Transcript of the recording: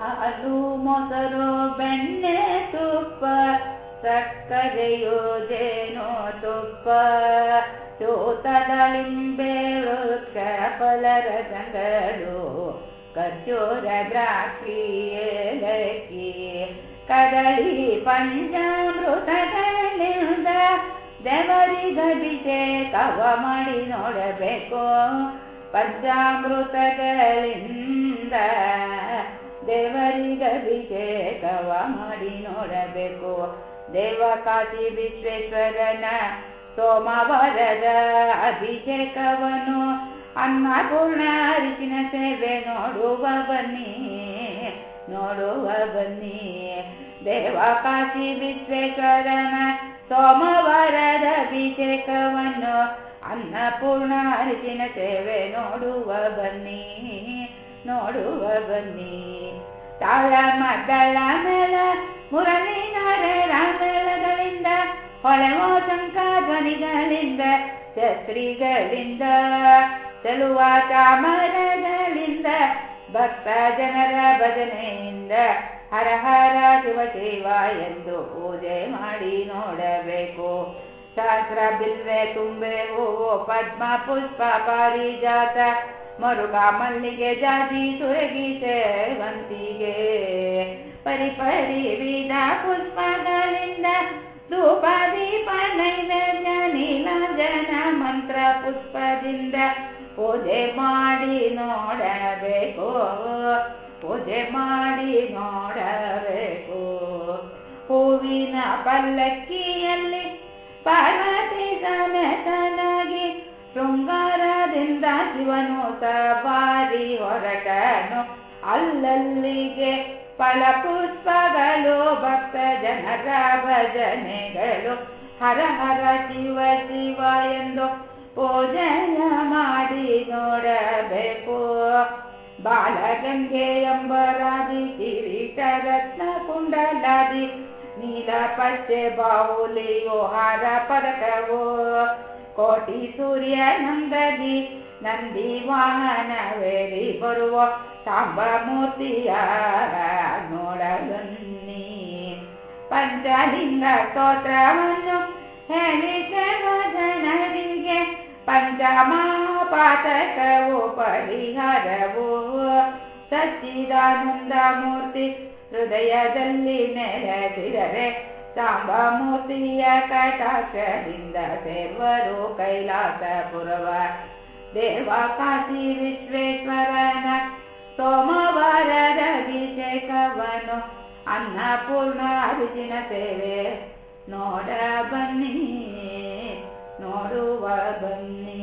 ಹಾಲು ಮೊಸರು, ಬೆಣ್ಣೆ ತುಪ್ಪ, ಸಕ್ಕರೆಯೋ ಜೇನು ತುಪ್ಪ. ಚೂತದಳಿಂಬೆ ವೃಕ್ಷ ಫಲರಸಗಳು ಖರ್ಜೂರ, ದ್ರಾಕ್ಷಿ, ಏಲಕ್ಕಿ, ಕದಳಿ ಪಂಚಾಮೃತಗಳಿಂದ ದೇವರಿಗಭಿಷೇಕವ ಮಾಡಿ ನೋಡಬೇಕು. ಪಂಚಾಮೃತಗಳಿಂದ ದೇವರಿಗಭಿಷೇಕವ ಮಾಡಿ ನೋಡಬೇಕು. ದೇವ ಕಾಶಿ ವಿಶ್ವೇಶ್ವರನ ಸೋಮವಾರದ ಅಭಿಷೇಕವನ್ನು ಅನ್ನಪೂರ್ಣ ಅರಿಶಿನ ಸೇವೆ ನೋಡುವ ಬನ್ನಿ ನೋಡುವ ಬನ್ನಿ. ದೇವ ಕಾಶಿ ವಿಶ್ವೇಶ್ವರನ ಸೋಮವಾರದ ಅಭಿಷೇಕವನ್ನು ಅನ್ನಪೂರ್ಣ ಅರಿಶಿನ ಸೇವೆ ನೋಡುವ ಬನ್ನಿ. ನೋಡುವ ಬನ್ನಿ ತಾಳ ಮದ್ದಳ ಮೇಳ, ಮುರಳಿ ನಾರರ ಮೇಳಗಳಿಂದ ಹೊಳೆವೋ ಶಂಕ ಧ್ವನಿಗಳಿಂದ, ಛತ್ರಿಗಳಿಂದ ಚೆಲುವ ಚಾಮರಗಳಿಂದ ಭಕ್ತ ಜನರ ಭಜನೆಯಿಂದ, ಹರ ಹರ ಶಿವ ಶಿವ ಎಂದು ಪೂಜೆ ಮಾಡಿ ನೋಡಬೇಕು. ಶಾಸ್ತ್ರ ಬಿಲ್ವೆ ತುಂಬೆ ಓ ಪದ್ಮ ಪುಷ್ಪ ಪಾರಿಜಾತ ಮರುಗ ಮಲ್ಲಿಗೆ ಜಾಜಿ ಸುರಗಿ ಪರಿ ಪರಿಪರಿ ವಿಧ ಪುಷ್ಪಗಳಿಂದ ಧೂಪ ದೀಪ ನೈವೇದ್ಯ ನೀಲಾಂಜನ ಮಂತ್ರ ಪುಷ್ಪದಿಂದ ಪೂಜೆ ಮಾಡಿ ನೋಡಬೇಕು. ಪೂಜೆ ಮಾಡಿ ನೋಡಬೇಕು. ಹೂವಿನ ಪಲ್ಲಕ್ಕಿಯಲ್ಲಿ ಪಾರ್ವತಿ ಸಮೇತನಾಗಿ ಶೃಂಗಾರದಿಂದ ಶಿವನು ಸವಾರಿ ಹೊರಟನು. ಅಲ್ಲಲ್ಲಿಗೆ ಫಲ ಪುಷ್ಪಗಳು, ಭಕ್ತ ಜನರ ಭಜನೆಗಳು. ಹರ ಹರ ಶಿವ ಶಿವ ಎಂದು ಪೂಜೆಯ ಮಾಡಿ ನೋಡಬೇಕು. ಬಾಲಗಂಗೆ ಎಂಬರಾದಿ ಕಿರೀಟ, ರತ್ನ ಕುಂಡಲಾದಿ, ನೀಲ ಪಚ್ಚೆ ಬಾವುಲಿಯೋ ಹಾರ ಪದಕವೋ. ಕೋಟಿ ಸೂರ್ಯ ನಂದಗಿ ನಂದಿ ವಾಹನವೇರಿ ಬರುವ ಸಾಂಬ ಮೂರ್ತಿಯ ನೋಡಲನ್ನಿ ಪಂಚಲಿಂಗ ಸ್ತೋತ್ರವನ್ನು ಹೇಳಿ ಜನರಿಗೆ ಪಂಚಮಾಪಾತಕವು ಪರಿಹಾರವು ಸಚ್ಚಿದಾನಂದ ಮೂರ್ತಿ ಹೃದಯದಲ್ಲಿ ನೆಲೆಸಿದರೆ ಸಾಂಬ ಮೂರ್ತಿಯ ಕಟಾಕ್ಷದಿಂದ ಸೇರ್ವರು ಕೈಲಾಸಪುರವ ದೇವ ಕಾಶಿ ವಿಶ್ವೇಶ್ವರನ ಸೋಮವಾರದ ಅಭಿಷೇಕವನು ಅನ್ನಪೂರ್ಣ ಅರಿಶಿನ ಸೇವೆ ನೋಡ ಬನ್ನಿ ನೋಡುವ ಬನ್ನಿ